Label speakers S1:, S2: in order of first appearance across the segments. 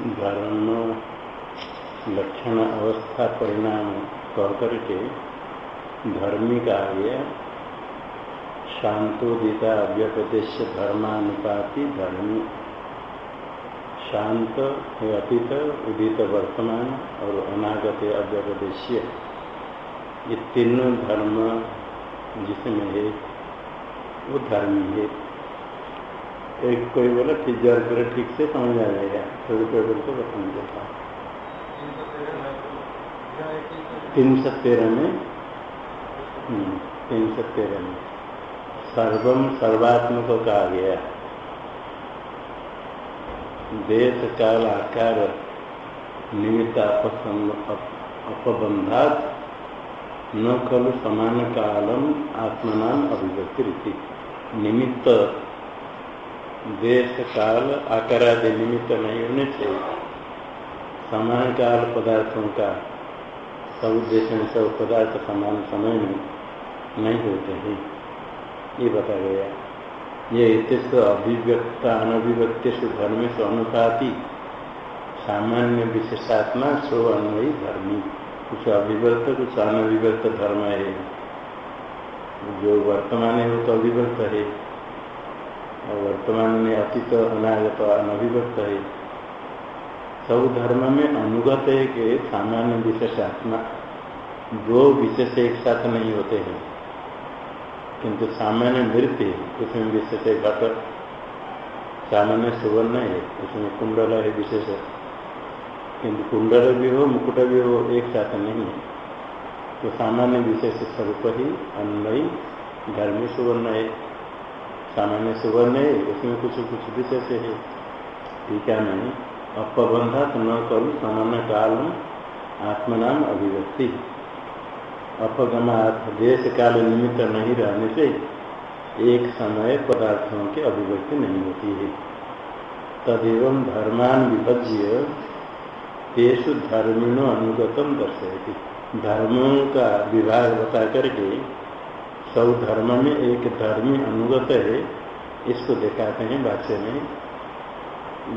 S1: धर्म लक्षण अवस्था परिणाम कह करके धर्मी कार्य शांतोदिता अव्यपदेश धर्मानुपाति धर्मी। शांत है अतीत उदित वर्तमान और अनागत अव्यपदेश्य ये तीनों धर्म जिसमें है, वो धर्मी है। एक कोई बोला कि जर कर ठीक से समझ आ जाएगा। थोड़ी कोई बोल तो बता देता तीन सौ तेरह में हम्म, तीन सौ तेरह में। सर्वम सर्वात्मक कहा गया। देश काल आकार निमित्त अपबंधात न खलु समान कालम आत्मनाम अभिव्यक्ति निमित्त देश काल आकार आदि निमित्त नहीं होने से समान काल पदार्थों का सब देश में सब पदार्थ समान समय में नहीं होते हैं। ये बता गया। ये इतने अभिव्यक्त अनभिव्यक्त धर्म से अनुपाति, सामान्य विशेषात्मा सो अन्वयी धर्मी। कुछ अभिव्यक्त, कुछ अनभिव्यक्त धर्म है। जो वर्तमान है वो तो अभिव्यक्त है। और वर्तमान में अतीत अनागत अनभिव्यक्त है। सब धर्म में अनुगत है कि सामान्य विशेष आत्मा, दो विशेष एक साथ नहीं होते हैं। किंतु सामान्य नृत्य उसमें विशेष घट सामान्य सुवर्ण है, उसमें कुंडल है विशेष। किंतु कुंडल भी हो, मुकुट भी हो, एक साथ नहीं है। तो सामान्य विशेष स्वरूप ही अन्वयी धर्मी सुवर्ण है। सामान्य सुवर्ण है उसमें कुछ कुछ विशेष है। ठीक है, नहीं? अपबंधा न करूँ, सामान्य काल आत्मनाम अभिव्यक्ति। अपगमात, देश काल निमित्त नहीं रहने से एक समय पदार्थों की अभिव्यक्ति नहीं होती है। तदेव धर्मान विभज्य तेसु धर्मिणो अनुगतम दर्शयती। धर्मों का विभाग बता करके सब धर्म में एक धर्मी अनुगत है इसको दिखाते हैं भाष्य में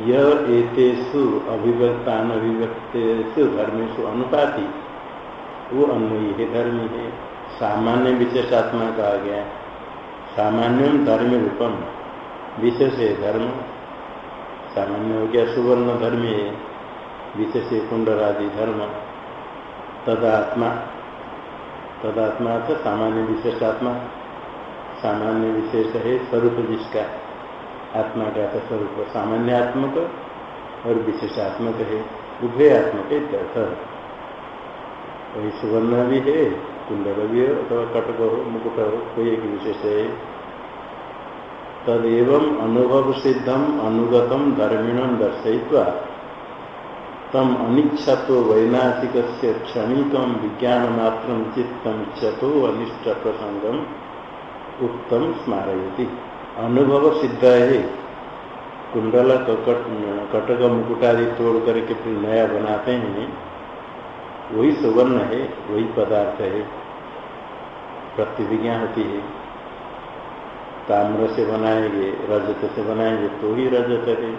S1: यह एतेषु अभिव्यक्तान अभिव्यक्तेषु धर्मेशु अनुपाति। वो अन्वयी है, धर्मी है। सामान्य विशेषात्मा कहा गया सामान्य धर्म रूपम। विशेष है धर्म। सामान्य हो गया सुवर्ण धर्म है। विशेष कुंडलादि धर्म। तदात्मा। तदात्मा तो सामान्य विशेषात्मा। सामान्य विशेष है, स्वरूप जिसका आत्मा का तो स्वरूप, सामान्यात्मक और विशेषात्मक है, उभयात्मक अर्थ वही सुवर्ण भी है, कुंडल भी हो, अथवा कटक हो, मुकुट हो, कोई एक विशेष है। तदेव अनुभव सिद्धम अनुगतम धर्मिणम दर्शय्वा तम अनिच्छतो वैनाशिक क्षणिक विज्ञान मात्र चित्त इच्छतो अनिष्ट प्रसंगम उत्तम स्मारयती। अनुभव सिद्ध है कुंडल कटक कटक मुकुटादि तोड़ करके फिर नया बनाते हैं। वही सुवर्ण है, वही पदार्थ है। प्रतिविज्ञा होती है। ताम्र से बनाएँगे, रजत से बनाएँगे तो ही रजत है।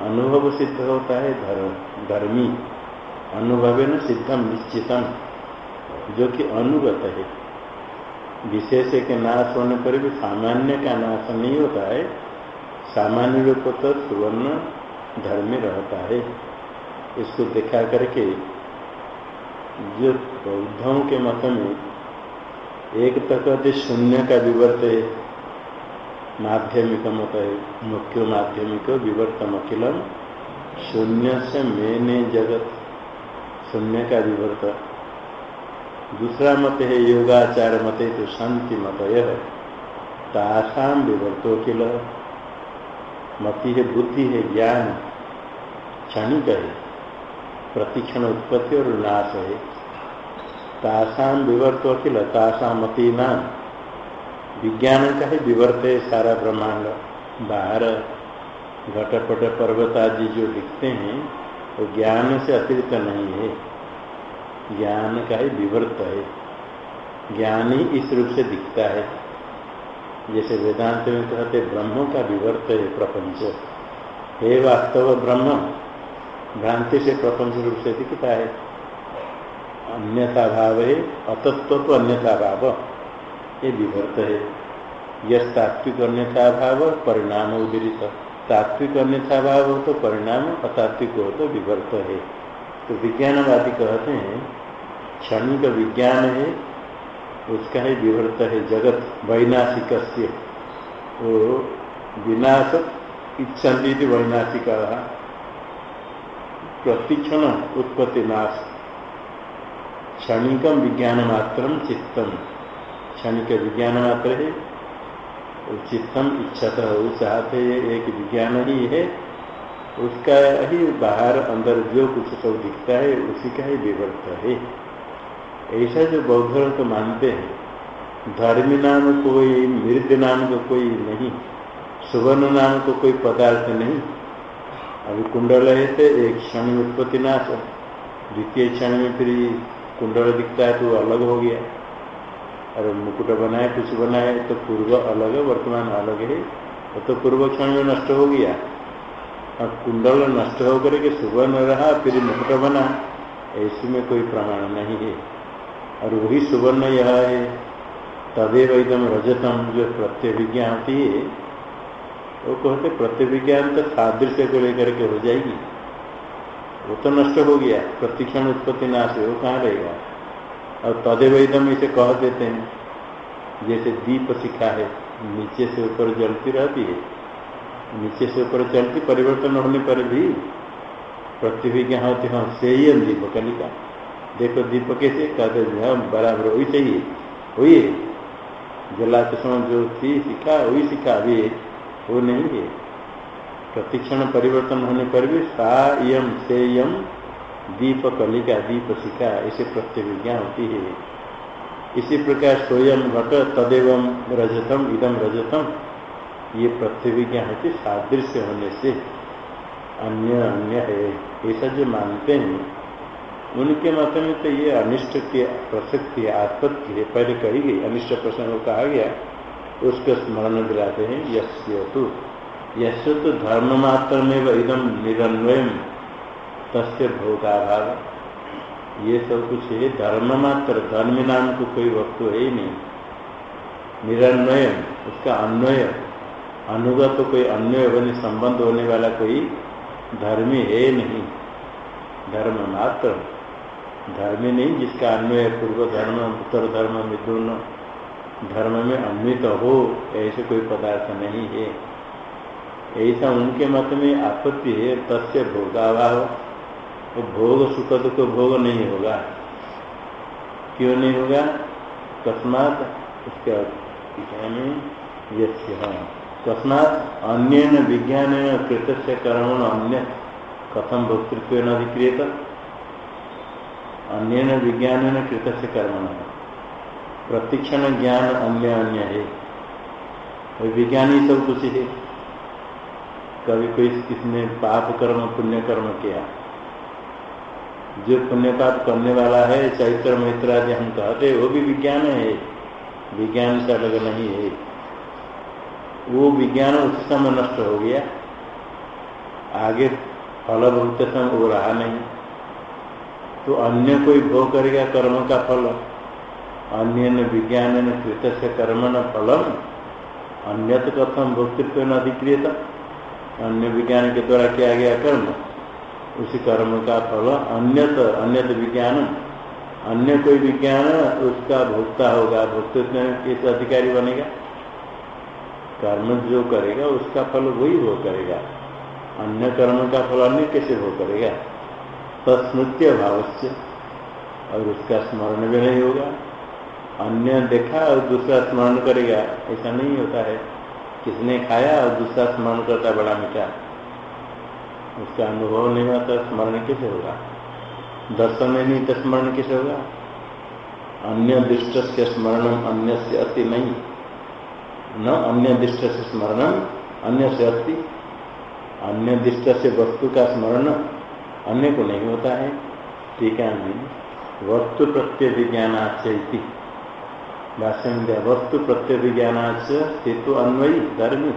S1: अनुभव सिद्ध होता है धर्म धर्मी। अनुभव न सिद्धम निश्चितम जो कि अनुगत है। विशेष के नाश होने पर भी सामान्य का नाश नहीं होता है। सामान्य रूप तो सुवर्ण धर्म में रहता है। इसको दिखा करके जो बौद्धों के मत में एक तो कहते शून्य का विवर्त है माध्यमिक मत है, मुख्य माध्यमिक विवर्तम अखिलम, शून्य से मैंने जगत, शून्य का विवर्त। दूसरा मत है योगाचार मत है तो शांति मत यह। तासाम विवर्तो किल। मति है बुद्धि है ज्ञान। क्षणिक है। प्रतिक्षण उत्पत्ति और नाश है। तासाम विवर्तो किल, तासा मती नाम विज्ञान का है विवर्त है सारा ब्रह्मांड। बाहर घटपट पर्वत आदि जो दिखते हैं, वो तो ज्ञान से अतिरिक्त नहीं है। ज्ञान का ही विवर्त है। ज्ञान ही इस रूप से दिखता है। जैसे वेदांत में कहते, ब्रह्म का विवर्त है प्रपंच। हे वास्तव ब्रह्म, भ्रांति से प्रपंच रूप से दिखता है। अन्यथा भाव है अतत्व तो अन्यथा भाव, ये विवर्त है। यह तात्विक अन्यथा भाव, परिणाम उदरित। तात्विक अन्यथा भाव हो तो परिणाम अतात्विक हो तो विवर्त है। तो विज्ञानवादी कहते हैं क्षणिक विज्ञान है, उसका ही विवर्त है जगत वैनाशिक वो विनाश इच्छन्ति वैनाशिक। प्रतिक्षण उत्पत्ति नाश। क्षणिकम विज्ञान मात्र चित्तम। क्षणिक विज्ञान मात्र है, चित्तम इच्छत चाहते एक विज्ञान ही है। उसका ही बाहर अंदर जो कुछ सब दिखता है, उसी का ही विवर्त है। ऐसा जो बौद्ध तो मानते हैं, धर्मी नाम कोई मृद नाम का कोई नहीं, सुवर्ण नाम को कोई पदार्थ नहीं। अभी कुंडल है तो एक क्षण में उत्पत्ति नाश द्वितीय क्षण में फिर कुंडल दिखता है तो अलग हो गया। और मुकुट बनाए, कुछ बनाए तो पूर्व अलग है, वर्तमान अलग है तो पूर्व क्षण में नष्ट हो गया। और कुंडल नष्ट होकर के सुवर्ण रहा, फिर मुकुट बना, ऐसे में कोई प्रमाण नहीं है। और वही सुवर्ण यह है, तदेव एकदम रजतम, जो प्रत्यभिज्ञा होती है, वो कहते प्रत्यभिज्ञान तो सादृश्य को लेकर के हो जाएगी। वो तो नष्ट हो गया, प्रतिक्षण उत्पत्ति नाश है, वो कहाँ रहेगा? और तदेव एकदम इसे कह देते हैं, जैसे दीप शिखा है, नीचे से ऊपर जलती रहती है। नीचे से ऊपर चलती परिवर्तन होने पर भी प्रतिभिज्ञा होती हाँ से ही दीप कलिका देखो दीपक कैसे, कहते हम बराबर वही चाहिए वही है। जलाते समय जो थी, सीखा, वही सीखा, अभी वो नहीं है। प्रतिक्षण परिवर्तन होने पर भी सा, यम, से, यम दीप कलिका दीप शिखा ऐसे प्रत्यभिज्ञा होती है। इसी प्रकार स्वयं घट तदेव रजतम इदम रजतम। ये प्रत्यभिज्ञा होती सादृश्य होने से अन्य अन्य है। ऐसा जो मानते हैं, उनके मत में तो ये अनिष्ट की प्रसक्ति, आत्पत्ति है। पहले कही गई, अनिष्ट प्रसंग कहा गया, उसके स्मरण दिलाते हैं यश्य तो। यश तो धर्म मात्र में इदम निरन्वय तस्य भोगाभाव। ये सब कुछ है, धर्म मात्र, धर्म नाम को कोई वस्तु है ही नहीं। निरन्वय, उसका अन्वय। अनुगत तो कोई अन्वय बने संबंध होने वाला कोई धर्मी है नहीं। धर्म मात्र। धर्म नहीं जिसका अन्वय पूर्व धर्म, उत्तर धर्म में धर्म में अन्वित हो, ऐसे कोई पदार्थ नहीं है। ऐसा उनके मत में आपत्ति है, तस्य भोगाभाव वो भोग सुख दुख भोग नहीं होगा। क्यों नहीं होगा? तस्मात उसके में यस्य। तस्मात अन्य विज्ञान कृत से कर्म अन्य कथम भोक्तृत्व न अधिक्रियता? अन्य विज्ञान कृत से कर्म प्रतिक्षण ज्ञान अन्य अन्य है। विज्ञान ही सब कुछ है। कभी कोई किसने पाप कर्म, पुण्य कर्म किया। जो पुण्य पाप करने वाला है, चैत्र मित्र आदि हम कहते वो भी विज्ञान है। विज्ञान से अलग नहीं है। वो विज्ञान उस समय नष्ट हो गया। आगे फल भुगते समय वो रहा नहीं। तो अन्य कोई भोग करेगा कर्म का फल? अन्य विज्ञान न कृत से कर्म न फलम। अन्य तो कथम भोक्तृत्व न अधिक्रियता। अन्य विज्ञान के द्वारा किया गया कर्म, उसी कर्म का फल अन्यत अन्यत विज्ञान अन्य कोई विज्ञान उसका भोक्ता होगा, भोक्तृत्व कैसे अधिकारी बनेगा। कर्म जो करेगा, उसका फल वही भोग करेगा। अन्य कर्म का फल अन्य कैसे भोग करेगा? तस्मृत्य भाव से और उसका स्मरण भी नहीं होगा। अन्य देखा और दूसरा स्मरण करेगा। ऐसा नहीं होता है। किसने खाया और दूसरा स्मरण करता बड़ा मीठा। उसका अनुभव नहीं होता, स्मरण कैसे होगा? दर्शन में नहीं तो स्मरण कैसे होगा? अन्य दृष्ट से स्मरण अन्य से अति नहीं। न अन्य दृष्ट से स्मरण, अन्य से अति, अन्य दृष्ट से वस्तु का स्मरण अन्य को नहीं होता है। ठीक है वस्तु प्रत्यय विज्ञानाच भाष्य वस्तु प्रत्यय विज्ञानाच हेतु अन्वयी, धर्मी।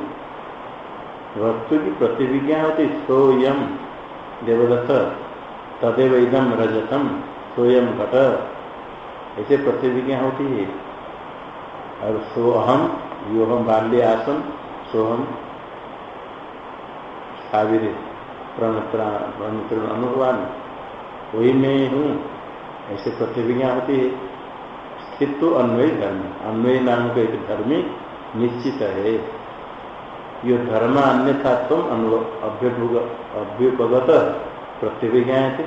S1: वस्तु की प्रतिविज्ञा होती सोयम देवदत्त। तदेव इदम रजतम सोयम घट ऐसे प्रतिविज्ञा होती है। और सोहम योहम बाल्य आसन सोहम साविर प्रणत्र अनुभवान वही मैं हूँ, ऐसे प्रतिविज्ञा होती है। स्थित्व अन्वय धर्म, अन्वय नाम का एक धर्मी निश्चित है। ये धर्म अन्यथा तुम अभ्युपगत प्रतिविज्ञा थे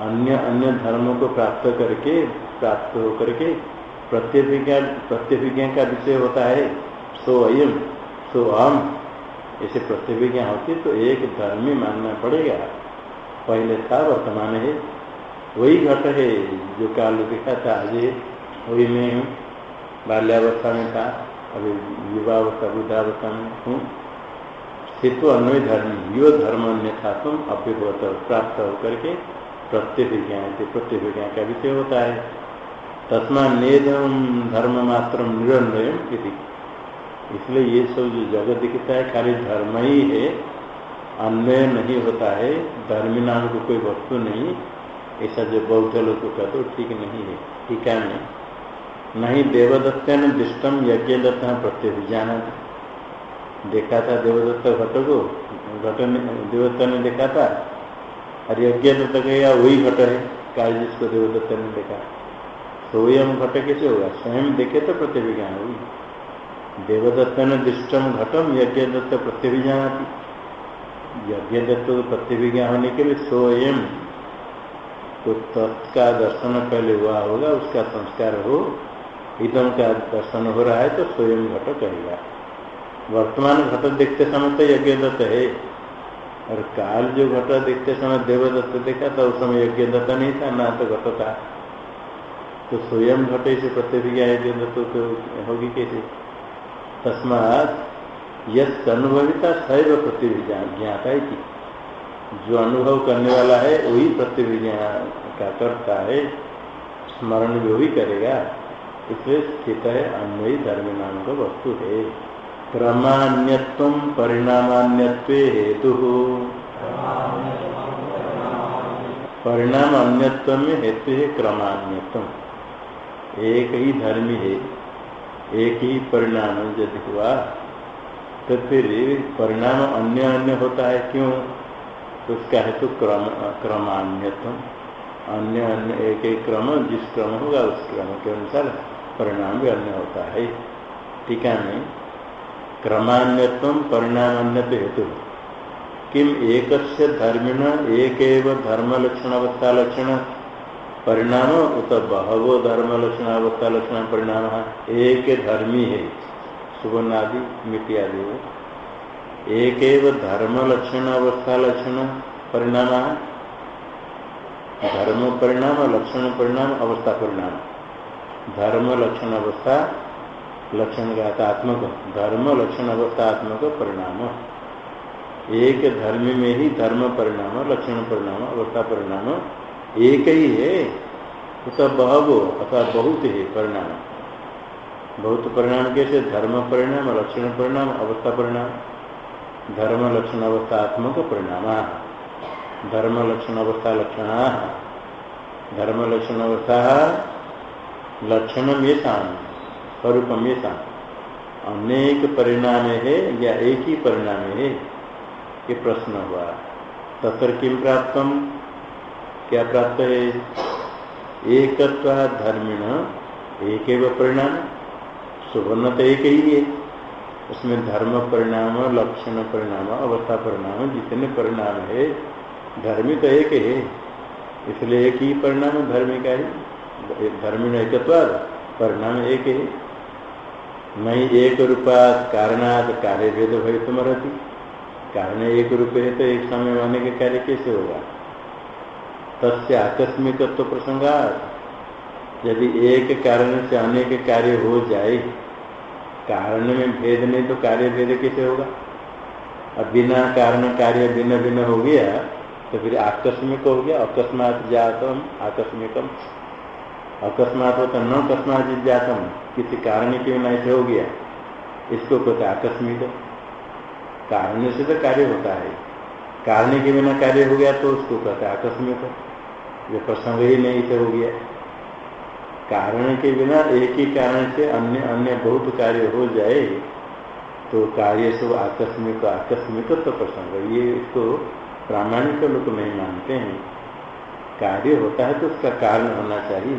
S1: अन्य अन्य धर्मों को प्राप्त करके, प्राप्त होकर के प्रत्यभिज्ञा प्रत्यभिज्ञा का विषय होता है, सो अयम, सो अहम। ऐसे प्रतिविज्ञा होती तो एक धर्मी मानना पड़ेगा। पहले था, वर्तमान है। वही घट है, जो काल दिखा था, आज वही मैं हूँ। बाल्यावस्था में था, अभी युवावस्था, वृद्धावस्था में हूँ। स्थित अन्वय धर्म, यो धर्म अन्य था, तुम अभ्युत प्राप्त होकर के प्रत्यभिज्ञा प्रत्यभिज्ञा का विषय होता है। तस्मा नेदम धर्म मात्र निरन्वय इसलिए ये सब जो जगत दिखता है, खाली धर्म ही है, अन्वय नहीं होता है, धर्मी नाम को कोई वस्तु नहीं, ऐसा जो बौद्ध लोग को कहते ठीक नहीं है, टीका में नहीं देवदत्त ने दृष्टम यज्ञ दत्त प्रत्यभिज्ञान देखा था देवदत्त घट को? घट देवदत्त ने देखा था? और यज्ञ दत्त गया वही घट है कार्य जिसको देवदत्त ने देखा। स्वयं घट कैसे होगा? स्वयं देखे तो प्रत्यभिज्ञान होगी। देवदत्त ने दृष्टम घटम यज्ञ दत्त प्रत्यभिज्ञान यज्ञ दत्त प्रत्यभिज्ञा होने के लिए स्वयं तो तत्का दर्शन पहले हुआ होगा, उसका संस्कार हो इदम का दर्शन हो रहा है तो स्वयं घट कहेगा वर्तमान घट देखते समय तो यज्ञ दत्त है। और काल जो घट देखते समय देवदत्त देखा था, उस समय यज्ञ दत्त नहीं था, ना तो घट था। तो स्वयं घटे से प्रतिभिज्ञा यज्ञ दत्त तो होगी कैसे? तस्मात यद सैव प्रतिभिज्ञा ज्ञाता है जो अनुभव करने वाला है, वही प्रतिभिज्ञा का करता है। स्मरण भी करेगा इसलिए स्थित है अन्वयी धर्म नाम का वस्तु है। क्रमान्यत्व परिणामान्यत्व हेतु। परिणाम अन्यत्व में हेतु है क्रमान्यत्व एक ही धर्मी है, एक ही परिणाम यदि हुआ तो फिर परिणाम अन्य अन्य होता है क्यों? तो उसका हेतु क्रम, क्रमान्यत्व। अन्य अन्य एक एक क्रम, जिस क्रम होगा उस क्रम के अनुसार परिणाम भी अन्य होता है। टीका में क्रमान्यत्व परिणाम हेतु। किम एक धर्मिण, एक धर्म लक्षण अवस्था लक्षण परिणाम उत बहवो धर्म लक्षण, अवस्था लक्षण, परिणाम एक धर्मी है, सुवर्ण आदि, मिट्टी आदि एक धर्म लक्षण, अवस्था लक्षण, परिणाम धर्म परिणाम, लक्षण परिणाम, अवस्था परिणाम। धर्म लक्षण, अवस्था लक्षण आत्मक, धर्म लक्षण अवस्थात्मक परिणाम। एक धर्म में ही धर्म परिणाम, लक्षण परिणाम, अवस्था परिणाम एक ही है तो बहबो अथवा बहुत है परिणाम। बहुत परिणाम कैसे? धर्म परिणाम, लक्षण परिणाम, अवस्था परिणाम। धर्म, लक्षण अवस्थात्मक परिणाम। धर्म, लक्षण, अवस्था, लक्षण। धर्म, लक्षण, अवस्था लक्षण येषा स्वरूप येषा। अनेक परिणाम है या एक ही परिणाम है? ये प्रश्न हुआ। तत्र किम प्राप्त क्या प्राप्त है? एक धर्मिण एक परिणाम। सुवर्ण तो एक ही है। उसमें धर्म परिणाम, लक्षण परिणाम, अवस्था परिणाम, जितने परिणाम है, धर्मी तो एक है। इसलिए एक ही परिणाम धर्मी का ही। धर्मी एक परिणाम एक है। नहीं एक रूपा कारणाद कार्य भेद भय तुम रहती कारण एक रूप है तो एक समय होने के कार्य कैसे होगा? तस्य आकस्मिकत्व तो प्रसंगात। यदि एक कारण से अनेक कार्य हो जाए, कारण में भेद नहीं तो कार्य भेद कैसे होगा? अब बिना कारण कार्य भिन्न भिन्न हो गया तो फिर आकस्मिक हो गया, अकस्मात जातम, आकस्मिकम। अकस्मात होता न, अकस्मात जातम, किसी कारण के बिना ऐसे हो गया, इसको कहते आकस्मिक। कारण से तो कार्य होता है, कारण के बिना कार्य हो गया तो उसको कहते आकस्मिक। जो प्रसंग ही नहीं से हो गया। कारण के बिना एक ही कारण से अन्य अन्य बहुत कार्य हो जाए तो कार्य सब आकस्मिक आकस्मिक तो प्रसंग। ये इसको प्रामाणिक लोग नहीं मानते हैं। कार्य होता है तो उसका कारण होना चाहिए।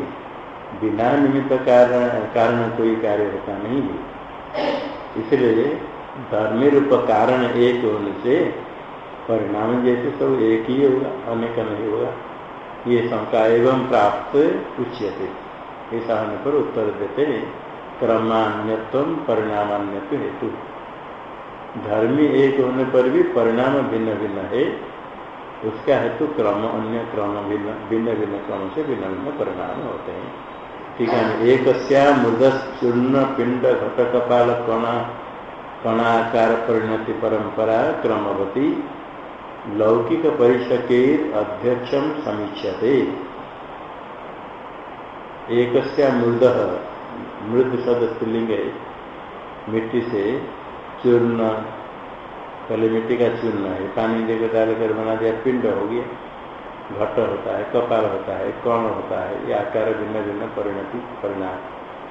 S1: बिना निमित्त कारण कारण कोई कार्य होता नहीं है। इसलिए धर्मी रूप कारण एक होने से, परिणाम जैसे सब एक ही होगा अनेक नहीं होगा। ये शंका एवं प्राप्त उच्यते। ऐसा होने पर उत्तर देते हैं, क्रमान्यत्व परिणामान्यत्व हेतु। धर्मी एक होने पर भी परिणाम भिन्न भिन्न है, उसका हेतु क्रम, अन्य क्रम भिन्न भिन्न भिन्न क्रम से भिन्न भिन्न परिणाम होते हैं। ठीक है एक मृद चूर्ण पिंड घट कपाल कणा कणाकार परिणति परंपरा क्रमवती लौकिक परिषके अध्यक्षम समीक्षते एक मृद मृद शब्द स्त्रीलिंग मिट्टी से चूर्ण, पहले मिट्टी का चूर्ण है, पानी देकर डालकर बना दिया, पिंड हो गया। घट होता है, कपाल होता है कौन होता है, ये आकार भिन्न भिन्न परिणति, परिणाम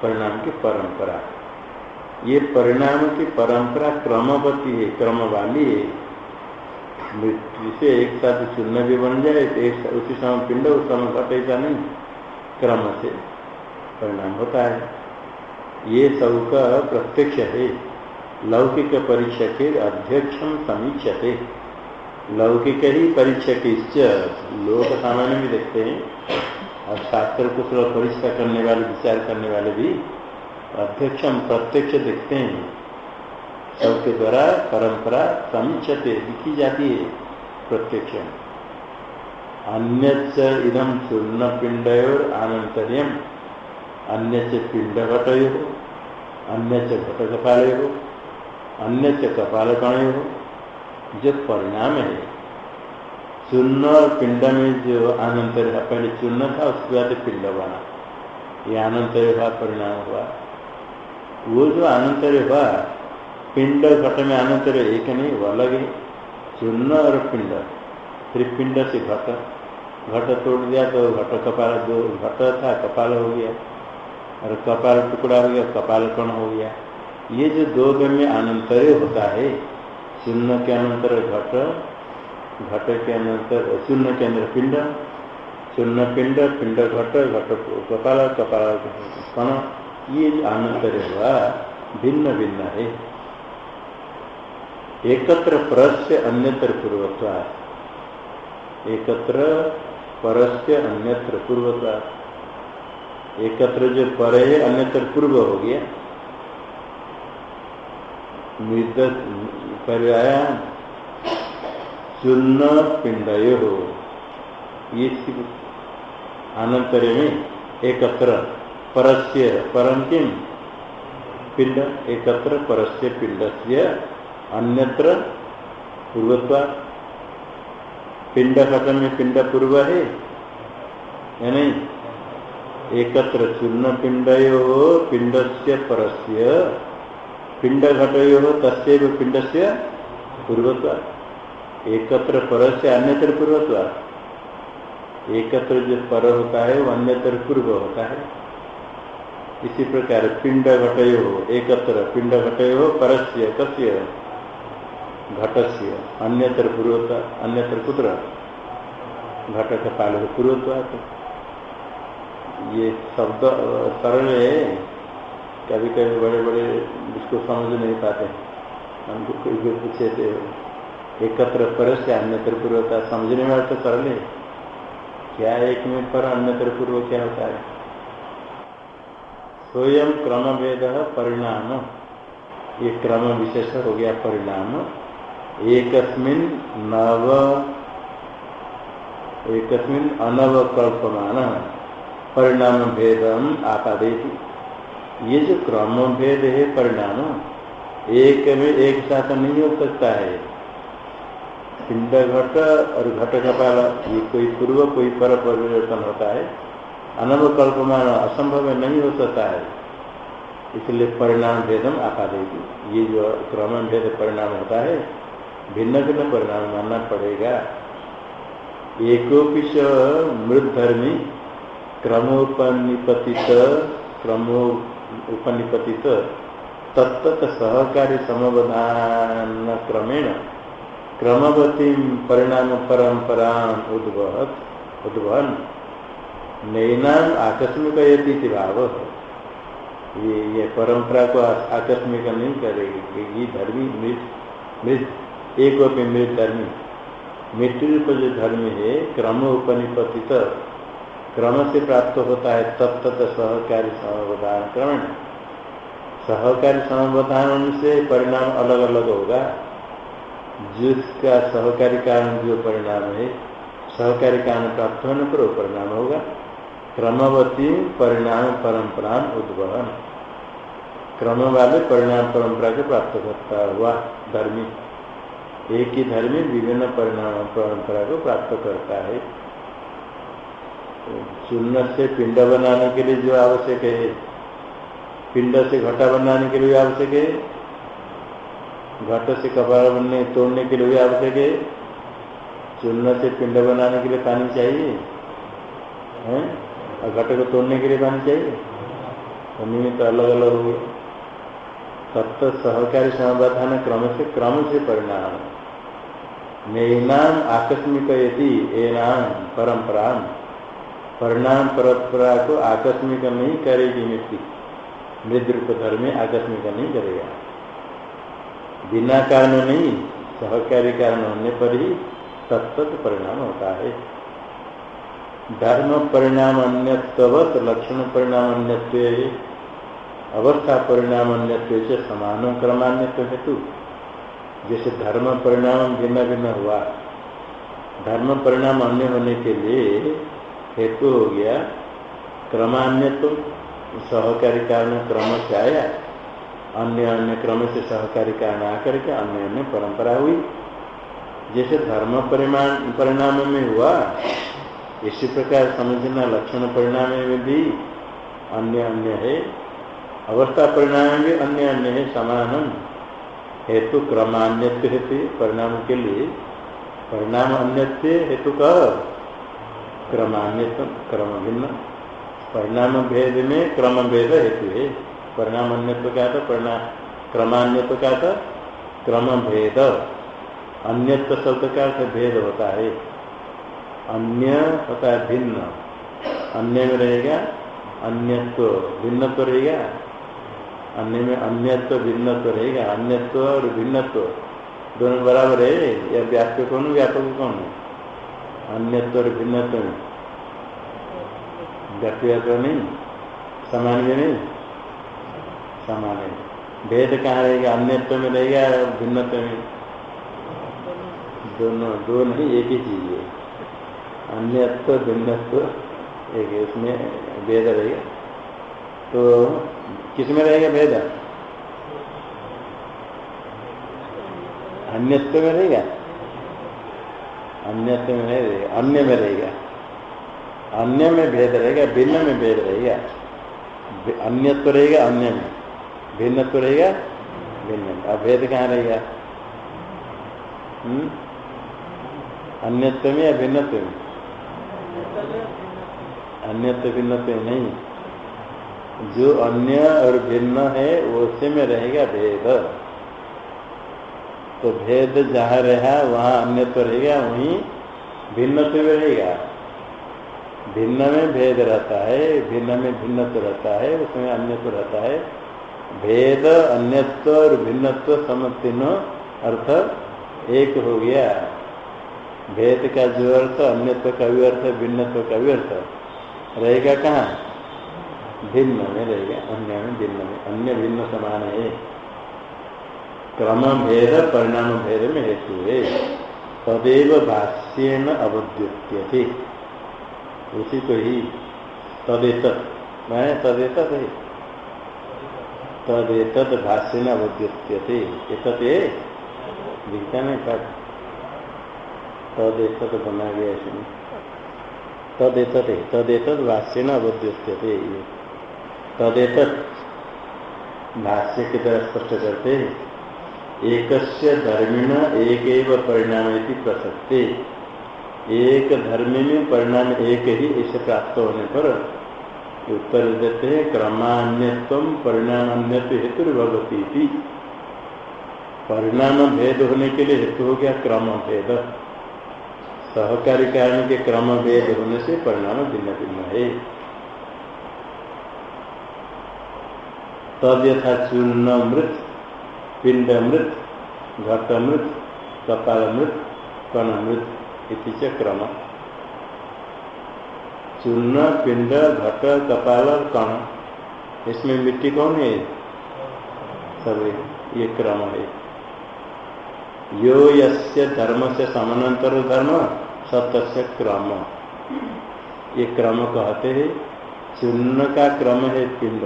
S1: परिणाम की परंपरा। ये परिणाम की परंपरा क्रमवती है क्रम वाली है। मिट्टी से एक साथ चूर्ण भी बन जाए तो एक उसी समय पिंड, उस समय घट ऐसा नहीं, क्रम से परिणाम होता है। ये सब का प्रत्यक्ष है। लौकिक परीक्षा के अध्यक्षम समीक्षते। लौकिक ही परीक्षक लोक सामान्य भी देखते हैं। और शास्त्र कुछ परीक्षा करने वाले, विचार करने वाले भी अध्यक्षम प्रत्यक्ष देखते हैं। सबके द्वारा परंपरा समीक्षते लिखी जाती है प्रत्यक्ष। अन्य इदम चूर्ण पिंड आनंतर्यम अन्य पिंड घटयो अन्य घट कपाल हो अन्य कपाल कण हो जो परिणाम है। चूर्ण और पिंड में जो आनंतर पहले चूर्ण था, उसके बाद पिंड बना ये आनंतर हुआ परिणाम हुआ। वो जो आनंतर हुआ पिंड घट में आनंतर एक नहीं वो अलग है चूर्ण और पिंड। फिर पिंड से घट। घट तोड़ दिया तो घट कपाल, दो घट था, कपाल हो गया। और कपाल टुकड़ा हो गया कपाल कण हो गया। ये जो दो में आनंतर होता है शून्य के अनंतर घट घट के अनंतर शून्य के अंदर पिंड शून्य पिंड पिंड घट घट कपाल कपाल कण। ये आनंतर हुआ भिन्न भिन्न है। एकत्र परस्य अन्यत्र पूर्वत्वा एकत्र परस्य अन्यत्र पूर्वत्वा एकत्र जो पर है अन्यत्र पूर्व हो गया। मृद पर्याया चूर्ण पिंडय। हो ये अनंतर में एकत्र परस्य परम किम पिंड। एकत्र परस्य पिंड से अन्यत्र पूर्वत्वा। पिंड घटन में पिंड पूर्व है, या नहीं? एकत्र चूर्ण पिंडयो पिंड से परस्य। पिंड घटयो तस्व पिंड से पूर्वत्वा। एकत्र पर से अन्यत्र पूर्वत्वा। एकत्र जो पर होता है, वो अन्यत्र पूर्व होता है। इसी प्रकार पिंड घटयो एकत्र पिंड घटयो परस्य कस्य घटस्य, अन्यत्र पूर्वत्वा अन्यत्र कुत्र? घट का कपाल पूर्वत्वा ये शब्द सरल है कभी कभी बड़े बड़े इसको समझ नहीं पाते। हमको कोई कोई पूछे थे, एकत्र पर से अन्यत्र पूर्व था समझने में तो सरल है। क्या एक में पर, अन्यत्र पूर्व क्या होता है? स्वयं क्रम भेद परिणाम। ये क्रम विशेष हो गया परिणाम। एक नव एक अनव कल्पमान परिणाम भेदम आपादेती। ये जो क्रम भेद है परिणाम, एक में एक साथ नहीं हो सकता है। पिंड घट और घट कपाल, ये कोई पूर्व, कोई पर परिवर्तन होता है। अनव कल्पमान असंभव नहीं हो सकता है। इसलिए परिणाम भेदम आपादेगी ये जो क्रम भेद परिणाम होता है भिन्न भिन्न परिणाम मानना पड़ेगा। एकोपिश मृदधर्मी क्रमोपनिपतित क्रमो उपनिपतित तत्त सहकारी समवधान क्रमेण क्रमवती परिणाम परंपरा उद्वहत, उद्वहन। नैनान आकस्मिक यति भाव। ये ये परंपरा को आकस्मिक नहीं करेगी धर्मी मृत मृत एक मृत धर्मी मृत्यु रूप जो धर्म है क्रम उपनिपतित क्रम से प्राप्त होता है तत्त सहकारी समावधान क्रमण। सहकारी समावधान से परिणाम अलग अलग होगा। जिसका सहकारी कारण जो परिणाम है, सहकारी कारण प्राप्त होने पर परिणाम होगा। क्रमवती परिणाम परंपरा उद्वहन। क्रम वाले परिणाम परंपरा को प्राप्त करता हुआ धर्मी। एक ही धर्मी विभिन्न परिणाम, परंपरा को प्राप्त करता है। चूर्ण से पिंड बनाने के लिए जो आवश्यक है, पिंड से घटा बनाने के लिए आवश्यक है, घट से कपड़ा बनने, तोड़ने के लिए भी आवश्यक है चूर्ण से पिंड बनाने के लिए पानी चाहिए, है? और घट को तोड़ने के लिए पानी चाहिए। तो अलग अलग हो गए तत्व सहकारी समाधान क्रम से क्रम से परिणाम। नैनाम आकस्मिक यदि परंपरा परिणाम परंपरा को आकस्मिक नहीं करेगी मृत्यु मृद रूप धर्म आकस्मिक नहीं करेगा। बिना कारण नहीं, सहकारी कारण होने पर ही तत्त परिणाम होता है। धर्म परिणाम अन्यवत लक्षण परिणाम अन्यत्व, अवस्था परिणाम अन्यत्व से समान क्रमान्यत्व हेतु। जैसे धर्म परिणाम भिन्न भिन्न हुआ। धर्म परिणाम अन्य होने के लिए हेतु हो गया क्रमान्यत्व, सहकारी कारण क्रम से आया। अन्य अन्य क्रम से सहकारी कारण आकर के अन्य अन्य परंपरा हुई। जैसे धर्म परिमाण, परिणाम में हुआ, इसी प्रकार समझना लक्षण परिणाम में भी अन्य अन्य है। अवस्था परिणाम भी अन्य अन्य है समान हेतु क्रमान्यत्व हेतु परिणाम के लिए। परिणाम अन्यत्व हेतु का क्रमान्यत्व क्रम भिन्न परिणाम भेद में क्रम भेद हेतु है। परिणाम अन्यत्व क्या था? परिणाम क्रमान्यत्व क्या था? क्रम भेद अन्यत्व शब्द का भेद होता है। अन्य होता है भिन्न। अन्य में रहेगा अन्यत्व। तो रहेगा अन्य में अन्यत्व भिन्नत्व रहेगा। अन्यत्व और भिन्नत्व। दोनों बराबर है? या व्यापक कौन व्यापक कौन है? अन्यत्व और भिन्नत्व में। व्याप्य नहीं। समान भी नहीं? समान है भेद कहाँ रहेगा? अन्यत्व में रहेगा भिन्नत्व में? दोनों, दो नहीं, एक ही चीज़ है। अन्यत्व, भिन्नत्व, एक उसमें भेद रहेगा। तो किसमें रहेगा भेद? अन्यत्व में रहेगा? अन्यत्व में नहीं रहेगा। अन्य में रहेगा। अन्य में भेद रहेगा, भिन्न में भेद रहेगा। अन्यत्व रहेगा, अन्य में। भिन्नत्व रहेगा, भिन्न में। अब भेद कहाँ रहेगा? हम्म? अन्यत्व में या भिन्नत्व में? अन्य तो भिन्न तो नहीं। जो अन्य और भिन्न है, उसी में रहेगा भेद। तो भेद जहाँ रहा, वहाँ अन्य तो रहेगा, वहीं भिन्न तो रहेगा। भिन्न में भेद रहता है, भिन्न में भिन्न तो रहता है, उसमें अन्य तो रहता है। भेद, अन्यत्व और भिन्नत्व सम तीनों अर्थ एक हो गया। भेद का जो अर्थ, अन्यत्व का भी अर्थ, भिन्नत्व का भी अर्थ। रहेगा कहाँ? भिन्न में रहेगा अन्य में भिन्न में अन्य भिन्न समान है क्रम भेद परिणाम भेद में हेतु है तदेव भाष्यन अवद्युत्य थे उसी को ही तदेत मैं तदेत है तदेत भाष्य न अवद्युत्य थे एक दिखता नहीं पद तदेत बना गया इसमें तदेत है तदेत भाष्य न अवद्युत्य तदेत भाष्य की तरह स्पष्ट करते एक धर्मिण एक परिणाम प्रसक्ते। एक धर्म में परिणाम एक ही ऐसे प्राप्त होने पर उत्तर देते हैं, क्रमान्यत्व परिणाम अन्य हेतु भगवती परिणाम भेद होने के लिए हेतु हो गया क्रम भेद सहकारी कारण के क्रम भेद होने से परिणाम भिन्न भिन्न है। तद यथा चूर्ण मृत पिंड मृत घट मृत कपाल मृत कण मृत इति क्रम। चूर्ण पिंड घट, कपाल, कण, इसमें मिट्टी कौन है? सब ये क्रम है। यो यस्य धर्म से समानांतर धर्म सत्य क्रम। ये क्रम कहते हैं। चूर्ण का क्रम है पिंड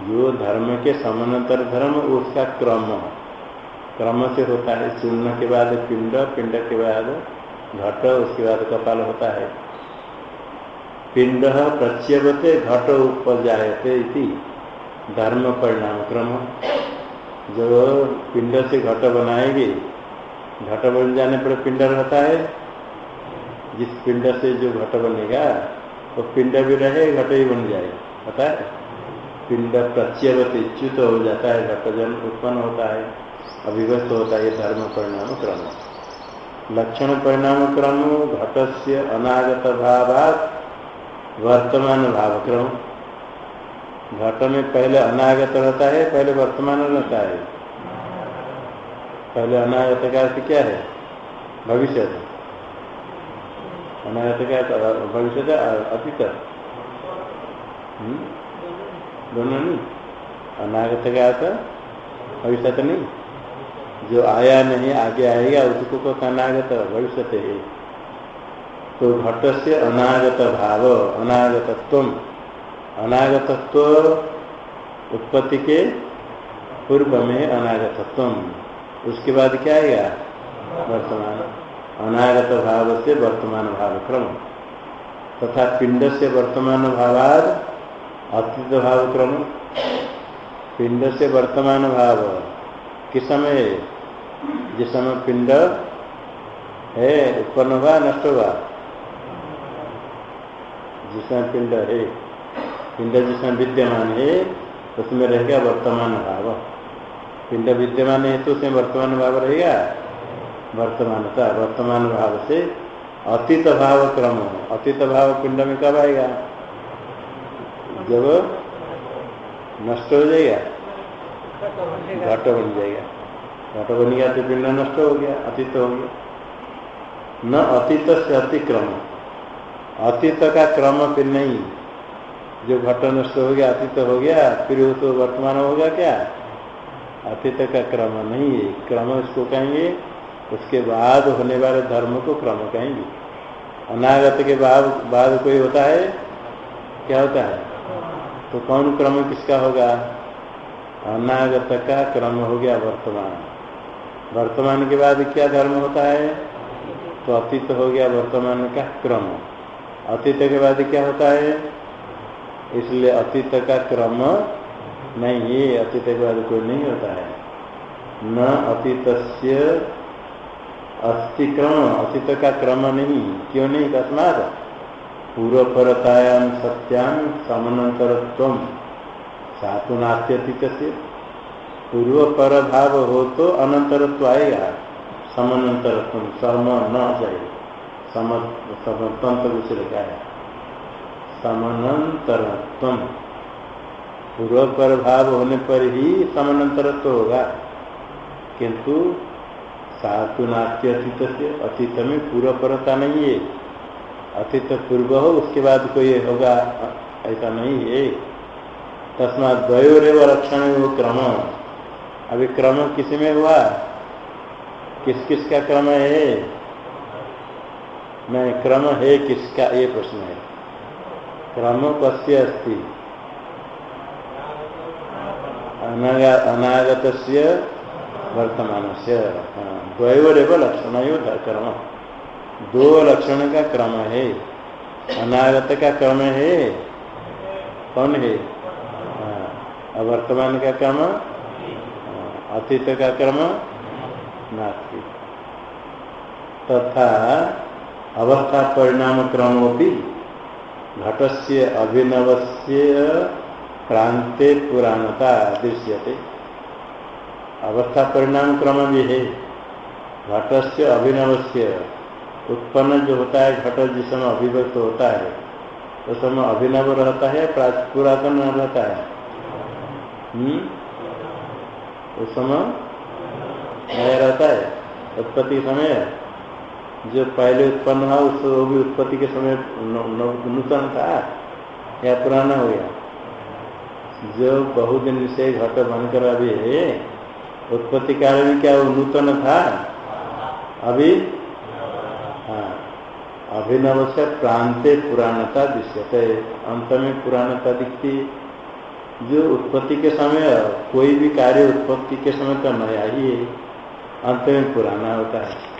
S1: जो धर्म के समानांतर धर्म, उसका क्रम क्रम से होता है चूर्ण के बाद पिंड पिंड के बाद घट, उसके बाद कपाल होता है। पिंड प्रच्यवते घट उपजाते धर्म परिणाम क्रम। जो पिंड से घट बनाएगी, घट बन जाने पर पिंड रहता है। जिस पिंड से जो घट बनेगा तो पिंड भी रहे, घट ही बन जाएगा पता है? पिंड प्रत्यवत च्युत हो जाता है घट जन उत्पन्न होता है अभिव्यस्त होता है धर्म परिणाम क्रम। लक्षण परिणाम क्रम घट से अनागत भावात वर्तमान भाव क्रम घट में पहले अनागत रहता है, पहले वर्तमान रहता है। पहले अनागत का अर्थ क्या है? भविष्य। अनागत का भविष्य अतीत। हम्म? दोनों नहीं। अनागत का अर्थ भविष्य तो नहीं। जो आया नहीं, आगे आएगा, उसको को अनागत भविष्य है। तो घट से अनागत भाव, अनागतत्व। अनागतत्व उत्पत्ति के पूर्व में अनागतत्व। उसके बाद क्या आएगा? वर्तमान। अनागत भाव से वर्तमान भाव क्रम तथा पिंड से वर्तमान भावाद अतीत भाव क्रम पिंड से वर्तमान भाव किस समय जिस समय पिंड है, उत्पन्न हुआ नष्ट हुआ जिसमें पिंड है। पिंड जिसमें विद्यमान, है, उसमें रहेगा वर्तमान भाव पिंड विद्यमान है तो उसमें वर्तमान भाव रहेगा? वर्तमानता वर्तमान भाव से अतीत भाव क्रम अतीत भाव पिंड में कब आएगा? जब नष्ट हो जाएगा। घट बन जाएगा। घट बन गया तो पिंड नष्ट हो गया, अतीत हो गया। न अतीत से अतिक्रम। अतीत का क्रम फिर नहीं। जो घट नष्ट हो गया, अतीत हो गया, फिर वो तो वर्तमान होगा क्या? अतीत का क्रम नहीं है। क्रम इसको कहेंगे, उसके बाद होने वाले धर्म को क्रम कहेंगे। अनागत के बाद बाद कोई होता है? क्या होता है? तो कौन क्रम किसका होगा? अनागत का क्रम हो गया वर्तमान। वर्तमान के बाद क्या धर्म होता है? तो अतीत हो गया वर्तमान का क्रम। अतीत के बाद क्या होता है? इसलिए अतीत का क्रम नहीं, ये अतीत के बाद कोई नहीं होता है। न अतीत अस्थि क्रम, अतीत का क्रम नहीं। क्यों नहीं? कस्मात पूर्व परतायाम सत्याम समानांतरत्व सातु से पूर्व पर भाव हो तो अनंतरत्व आएगा। समानांतरत्व सम न जाए समतंत्र कुछ लिखा है समानांतरत्व पूर्व पर भाव होने पर ही समानांतरत्व होगा। किंतु सातु अतीत से अतीत में पूर्व परता नहीं है। अतीत पूर्व हो उसके बाद कोई होगा ऐसा नहीं है। तस्मा द्वयोरेव लक्षण वो क्रम। अभी क्रम किसमें हुआ? किस किस का क्रम है? नहीं क्रम है किसका ये प्रश्न है। क्रम कस्य अस्ति? अनागत वर्तमान से हाँ, द्वयोरेव लक्षण क्रम। दो लक्षण का क्रम है। अनागत का क्रम है। कौन है? हाँ, वर्तमान का क्रम। हाँ, अतीत का क्रम। तथा अवस्था परिणाम क्रमोपि घट से अभिनव से पुराणता दृश्यते। अवस्था परिणाम क्रम भी है। घट से अभिनव उत्पन्न जो होता है, घट जिस समय अभिव्यक्त होता है तो समय अभिनव रहता है पुरातन रहता है। हम्म? उस समय नया रहता है, उत्पत्ति समय। जो पहले उत्पन्न हुआ, उस वो भी उत्पत्ति के समय नूतन था, या पुराना हो गया। जो बहुदिन से घट बनकर अभी है, उत्पत्ति काल में क्या वो नूतन था? अभी अभिनव से प्रांते पुराणता दृश्यते। अंत में पुराणता दिखती। जो उत्पत्ति के समय कोई भी कार्य उत्पत्ति के समय तो नया ही है। अंत में पुराना होता है।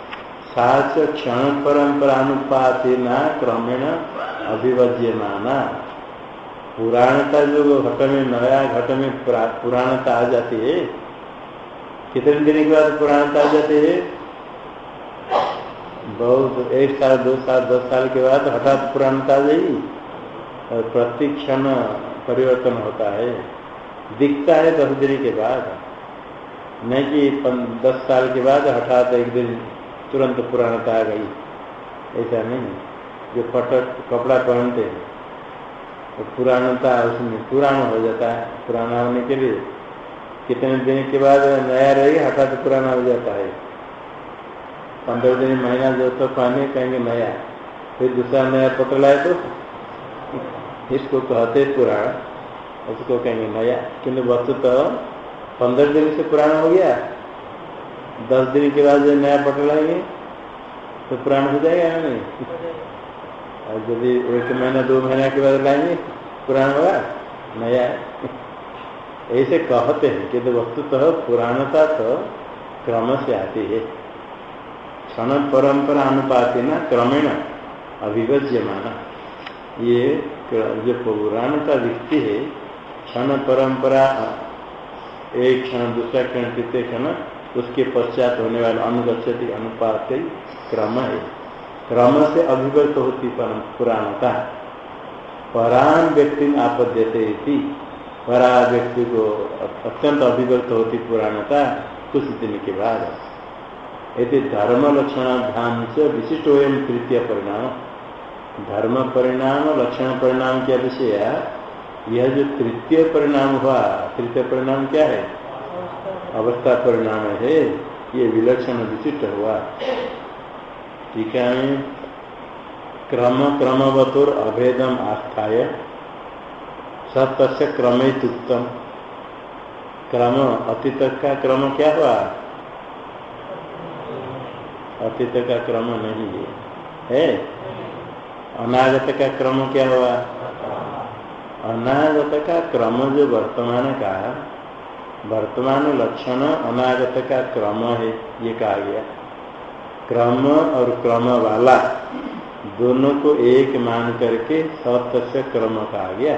S1: साच क्षण परंपरा अनुपाति न क्रमेण अभिवज्यमाना पुराणता जो घट में, नया घट में पुराणता आ जाती है। कितने दिन के बाद पुराणता आ जाती है? बहुत, एक साल, दो साल, दस साल के बाद हठात पुराणता जाएगी और प्रति क्षण परिवर्तन होता है। दिखता है दस दिन के बाद। नहीं कि दस साल के बाद हठात एक दिन तुरंत पुराणता आ गई। ऐसा नहीं। जो पटक कपड़ा पहनते हैं तो पुरानता उसमें पुराना हो जाता है। पुराना होने के लिए कितने दिन के बाद नया रहेगी हठात पुराना हो जाता है। पंद्रह दिन महीना जो तो पहने कहेंगे नया। फिर दूसरा नया पत्र लाए तो? इसको कहते पुराण। उसको कहेंगे नया। किंतु वस्तु तो पंद्रह दिन से पुराना हो गया। दस दिन के बाद जो नया पत्र लाएँगे तो पुराना हो जाएगा नहीं? और यदि एक महीना, दो महीना के बाद लाएँगे पुराना होगा? नया। ऐसे कहते हैं कि वस्तुतः पुराणता तो क्रम से आती है। क्षण परंपरा अनुपाति न क्रमेण अभिवज्य माना ये जो पुराणता दिखती है क्षण परंपरा एक क्षण, दूसरा क्षण, तृतीय क्षण, उसके पश्चात होने वाले अनुगछति अनुपात क्रम है। क्रम से अभिव्यक्त होती पुराणता। परान व्यक्ति आपद्यते परा व्यक्ति को अत्यंत अभिव्यक्त होती पुराणता कुछ दिन के बाद। यदि धर्म लक्षणाभ्याम से विशिष्ट हो तृतीय परिणाम धर्म परिणाम लक्षण परिणाम क्या विषय? यह जो तृतीय परिणाम हुआ, तृतीय परिणाम क्या है? अवस्था परिणाम है, ये विलक्षण विशिष्ट हुआ। ठीक है क्रम, क्रमवतुर अभेदम आस्थाय। सत्य क्रमितुक्तम क्रम अतीत का क्रम क्या हुआ? अतीत का क्रम नहीं है। है? अनागत का क्रम क्या हुआ? अनागत का क्रम जो वर्तमान का, वर्तमान लक्षण अनागत का क्रम है, ये कहा गया। क्रम और क्रम वाला दोनों को एक मान करके सत्य क्रम कहा गया।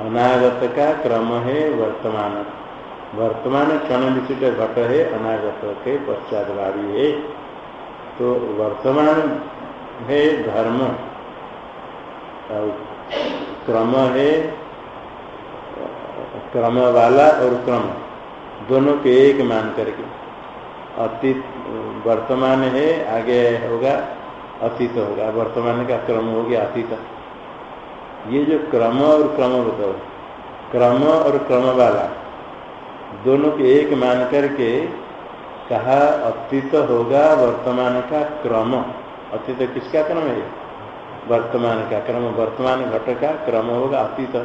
S1: अनागत का क्रम है वर्तमान। वर्तमान क्षण विशिष्ट घट है अनागत के पश्चात है। तो वर्तमान है धर्म क्रम है, क्रम वाला और क्रम, दोनों के एक मान करके। अतीत, वर्तमान है, आगे होगा, अतीत होगा। वर्तमान का क्रम हो गया अतीत। ये जो क्रम और क्रम बताओ क्रम और क्रम वाला दोनों के एक मान करके कहा, अतीत होगा वर्तमान का क्रम. अतीत किसका क्रम है? वर्तमान का क्रम। वर्तमान घट का क्रम होगा अतीत।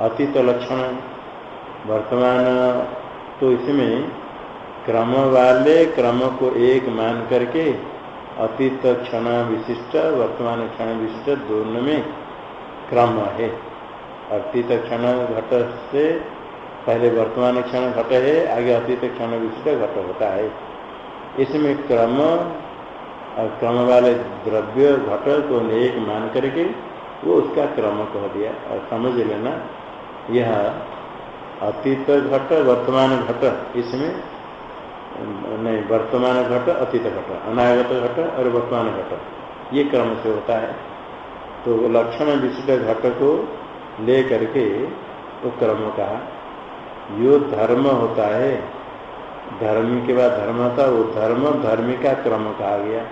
S1: अतीत लक्षण। वर्तमान तो इसमें क्रम वाले क्रम को एक मान करके अतीत क्षण विशिष्ट, वर्तमान क्षण विशिष्ट दोनों में क्रम है। अतीत क्षण घट से पहले वर्तमान क्षण घट है, आगे अतीत क्षण विशिष्ट घट होता है। इसमें क्रम क्रम वाले द्रव्य घट को एक मान करके वो उसका क्रम कह दिया। और समझ लेना, यह अतीत घट, वर्तमान घट, इसमें, नहीं, वर्तमान घट, अतीत घट, अनागत घट और वर्तमान घट, ये क्रम से होता है। तो लक्षण विशिष्ट घट को ले करके वो तो क्रम का यो धर्म होता है। धर्म के बाद धर्म होता वो धर्म धर्मी का क्रम कहा गया।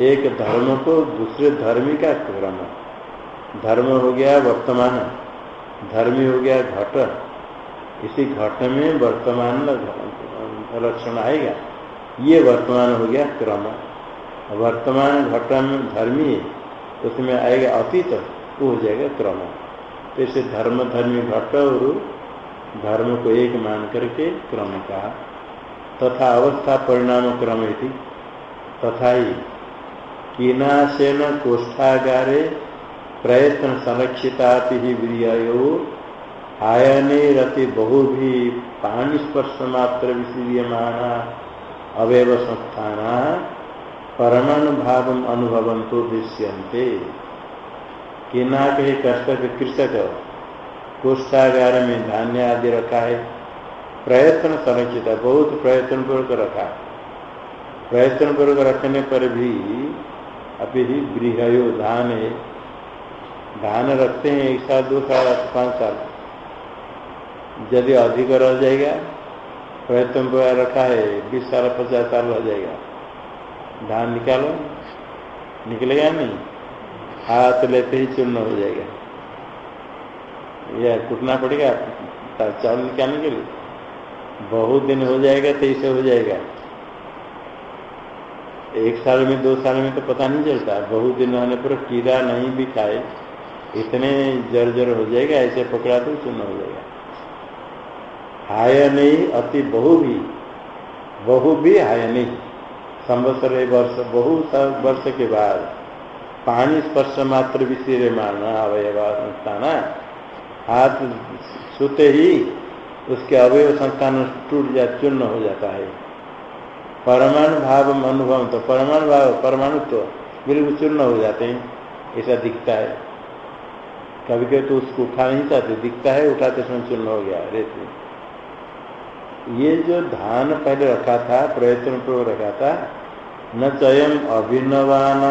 S1: एक धर्म को दूसरे धर्मी का क्रम। धर्म हो गया वर्तमान, धर्मी हो गया घट। इसी घट में वर्तमान लक्षण आएगा। ये वर्तमान हो गया क्रम। वर्तमान घट में धर्मी उसमें आएगा अतीत, वो हो जाएगा क्रम। तो इसे धर्म धर्मी घट और धर्म को एक मान करके क्रम का। तथा अवस्था परिणाम क्रम तथा ही कीनाशेन कोष्ठागारे प्रयत्न संरक्षिता आयने रति बहु भी पानी स्पर्श मात्र विशीयमान अवयव संस्थान परमाणु भाव अनुभव तो दृश्यंते किना के कष्ट कृषक कोष्ठागार में धान्य आदि रखा है। प्रयत्न संरक्षित है, बहुत प्रयत्न पूर्वक रखा प्रयत्न पूर्वक रखने पर भी अभी ही धान है धान रखते हैं एक साल, दो साल पाँच साल। यदि अधिक रह जाएगा, प्रयत्न पूर्वक रखा है, बीस साल, पचास साल रह जाएगा। धान निकालो, निकलेगा नहीं। हाथ लेते ही चूर्ण हो जाएगा। यह कुटना पड़ेगा चावल निकालने के लिए। बहुत दिन हो जाएगा तो इसे हो जाएगा। एक साल में, दो साल में तो पता नहीं चलता। बहुत दिन होने पर कीड़ा नहीं भी खाए, इतने जर जर हो जाएगा, ऐसे पकड़ा तो चूर्ण हो जाएगा। हाय नहीं, अति बहु भी। बहु भी हाय नहीं। संवत्सर वर्ष, बहु वर्ष के बाद। पानी स्पर्श मात्र विषय मारना, अवयव हाथ सोते ही उसके अवयव संस्थान टूट जा चूर्ण हो जाता है। परमाणु भाव अनुभव तो परमाणु भाव, परमाणु तो बिल्कुल चूर्ण हो जाते हैं, ऐसा दिखता है। कभी कभी तो उसको उठा नहीं चाहते, दिखता है, उठाते समय चूर्ण हो गया रेत ये जो धान पहले रखा था, प्रयत्न पूर्व रखा था, न चयम अभिनवान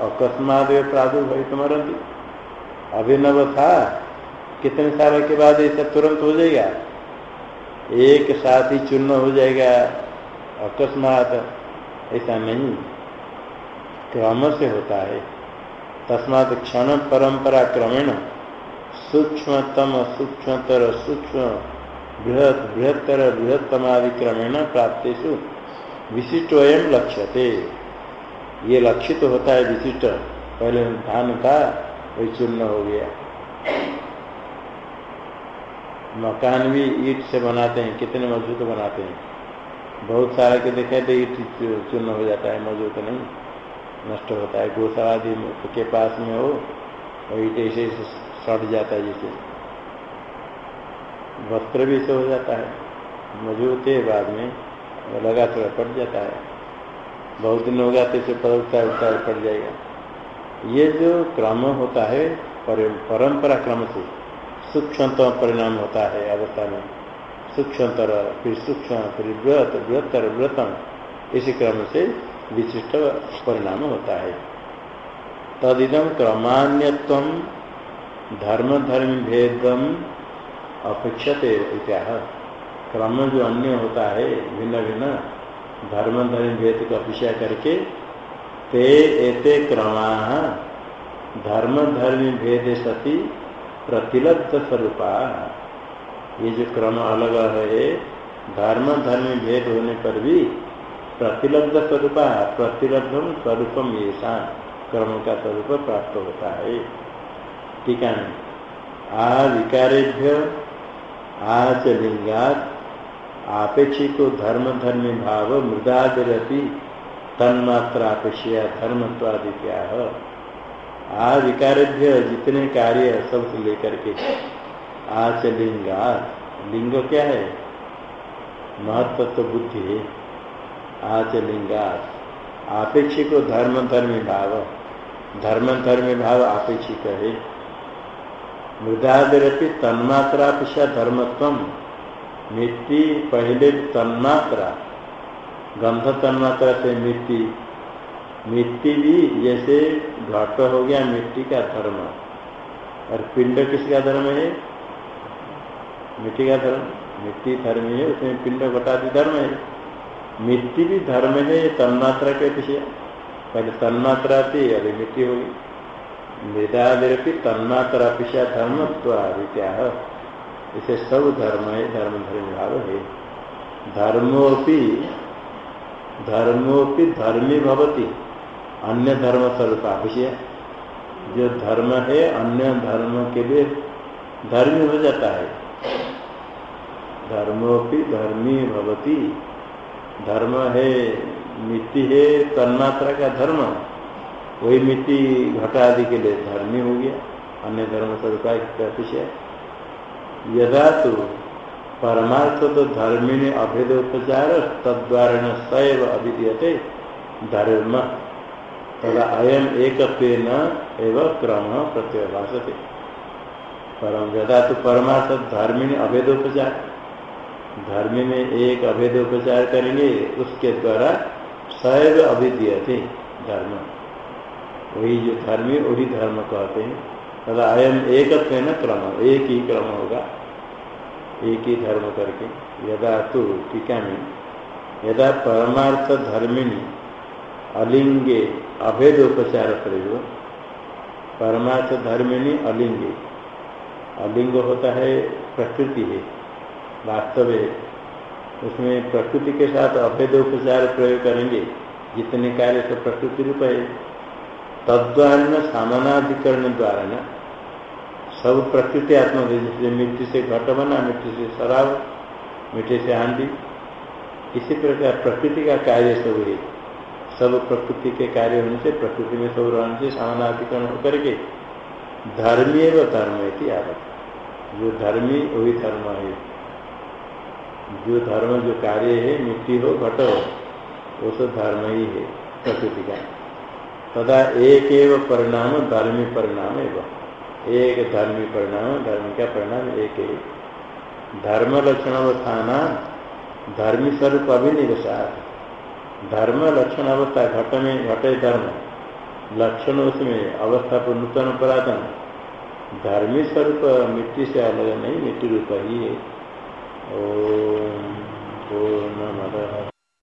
S1: अकस्मात प्रादुर्भवित मरती अभिनव था कितने साल के बाद ऐसा तुरंत हो जाएगा? एक साथ ही चूर्ण हो जाएगा। अकस्मात ऐसा नहीं। क्रम से होता है। तस्मात क्षण परंपरा क्रमेण सूक्ष्मतम सूक्ष्मतर सूक्ष्म बृहत बृहत्तर बृहत्तमादि क्रमेण प्राप्तेषु विशिष्ट वयम लक्ष्यते। ये लक्षित तो होता है विशिष्ट। पहले धान था वही चूर्ण हो गया। मकान भी ईट से बनाते हैं, कितने मज़बूत बनाते हैं। बहुत सारा के देखे तो ईट चूर्ण हो जाता है, मज़बूत नहीं, नष्ट होता है। गोसा आदि के पास में हो, और ईट ऐसे ऐसे सड़ जाता है जैसे। वस्त्र भी से हो जाता है, मज़बूत है बाद में लगा थोड़ा पट जाता है। बहुत दिन होगा तो इसे है उठता है पड़ जाएगा। ये जो क्रम होता है परंपरा क्रम से सूक्ष्मतम परिणाम होता है अवस्था में। सूक्ष्मतर, फिर सूक्ष्म, फिर बृहत बृहत्तर बृहतम इसी क्रम से विशिष्ट परिणाम होता है। तदिदम क्रमान्यत्व धर्म धर्म भेदम अपेक्षते इत्याह। क्रम जो अन्य होता है भिन्न भिन्न धर्म धर्म भेद को अपेक्षा करके, ते एते क्रमा धर्म धर्म भेद सती प्रतिलब्ध स्वरूपा ये जो क्रम अलग है, धर्म धर्म भेद होने पर भी प्रतिलब्ध स्वरूप प्रतिलब्धम स्वरूपम ये क्रम का स्वरूप प्राप्त होता है। ठीक है आ विकारेभ्य आच लिंगात आपेक्षिको धर्म धर्मी भाव मृदादिरपि तन्मात्रापेक्षा धर्मत्वादित्या आधिकार्य जितने कार्य सबसे लेकर के। आच लिंगा लिंग क्या है? महत्व तो बुद्धि है। आच लिंगा आपेक्षिक धर्म धर्मी भाव। धर्म धर्मी भाव आपेक्षिक है। मृदादिरपि तन्मात्रा पेक्षा धर्मत्व। मिट्टी पहले तन्मात्रा। गंध तन्मात्रा से मिट्टी मिट्टी भी जैसे घट हो गया मिट्टी का धर्म। और पिंड किसका धर्म है? मिट्टी का धर्म। मिट्टी धर्म है, उसमें पिंड घटाती धर्म है। मिट्टी भी धर्म है, तन्मात्रा के पीछे। पहले तन्मात्रा थी, अभी मिट्टी होगी मृदादिरपी तन्मात्रा पीछा धर्म क्या इसे सब धर्म है धर्म धर्म भाव है। धर्मोपि धर्मोपि धर्मी भवती। अन्य धर्म स्वरूप विषय जो धर्म है, अन्य धर्म के लिए धर्मी हो जाता है। धर्मोपि धर्मी भवती। धर्म है, मिट्टी है, तन्मात्रा का धर्म। वही मिट्टी घटा आदि के लिए धर्मी हो गया। अन्य धर्म स्वरूप विषय यदा तो परमार्थ तो धर्मिणी अभेद उपचार तद्वारा सैव अभिधीयते। धर्म तदा अयम एक एवं क्रम प्रत्यभाषते परम यदा तो परमार्थ धर्मिणी अभेदोपचार धर्मी में एक अभेदोपचार करेंगे, उसके द्वारा सैव अभिधीय थे धर्म। वही जो धर्मी, वही धर्म कहते हैं। तथा अयम एक क्रम, एक ही क्रम होगा, एक ही धर्म करके। यदा तो टीका में यदा परमार्थ धर्मिणी अलिंगे, अभेद उपचार प्रयोग परमार्थ धर्मिणी अलिंगे। अलिंग होता है प्रकृति है, वास्तव है। उसमें प्रकृति के साथ अभेद उपचार प्रयोग करेंगे। जितने कार्य सब प्रकृति रूप है। तद्वारा न सामानाधिकरण द्वारा न सब प्रकृति आत्मा जैसे मिट्टी से घट बना, मिट्टी से शराब मिट्टी से हांडी। इसी प्रकार प्रकृति का कार्य सब है। सब प्रकृति के कार्य होने से, प्रकृति में सब रहने से सामानाधिकरण होकर के धर्मी व धर्म है आदत जो धर्मी, वही धर्म है। जो धर्म, जो कार्य है मिट्टी हो, घट हो, वो सब धर्म ही है, प्रकृति का। तथा एक एवं परिणाम, धर्मी परिणाम एवं। एक धर्मी परिणाम, धर्म का परिणाम एक है। धर्म लक्षण अवस्थाना धर्मी स्वरूप अभिनिवेशात। धर्म लक्षण अवस्था घट में घटे धर्म। लक्षण उसमें अवस्था पर नूतन पुरातन धर्मी स्वरूप मिट्टी से अलग नहीं, मिट्टी रूप ही है। ओम पूर्ण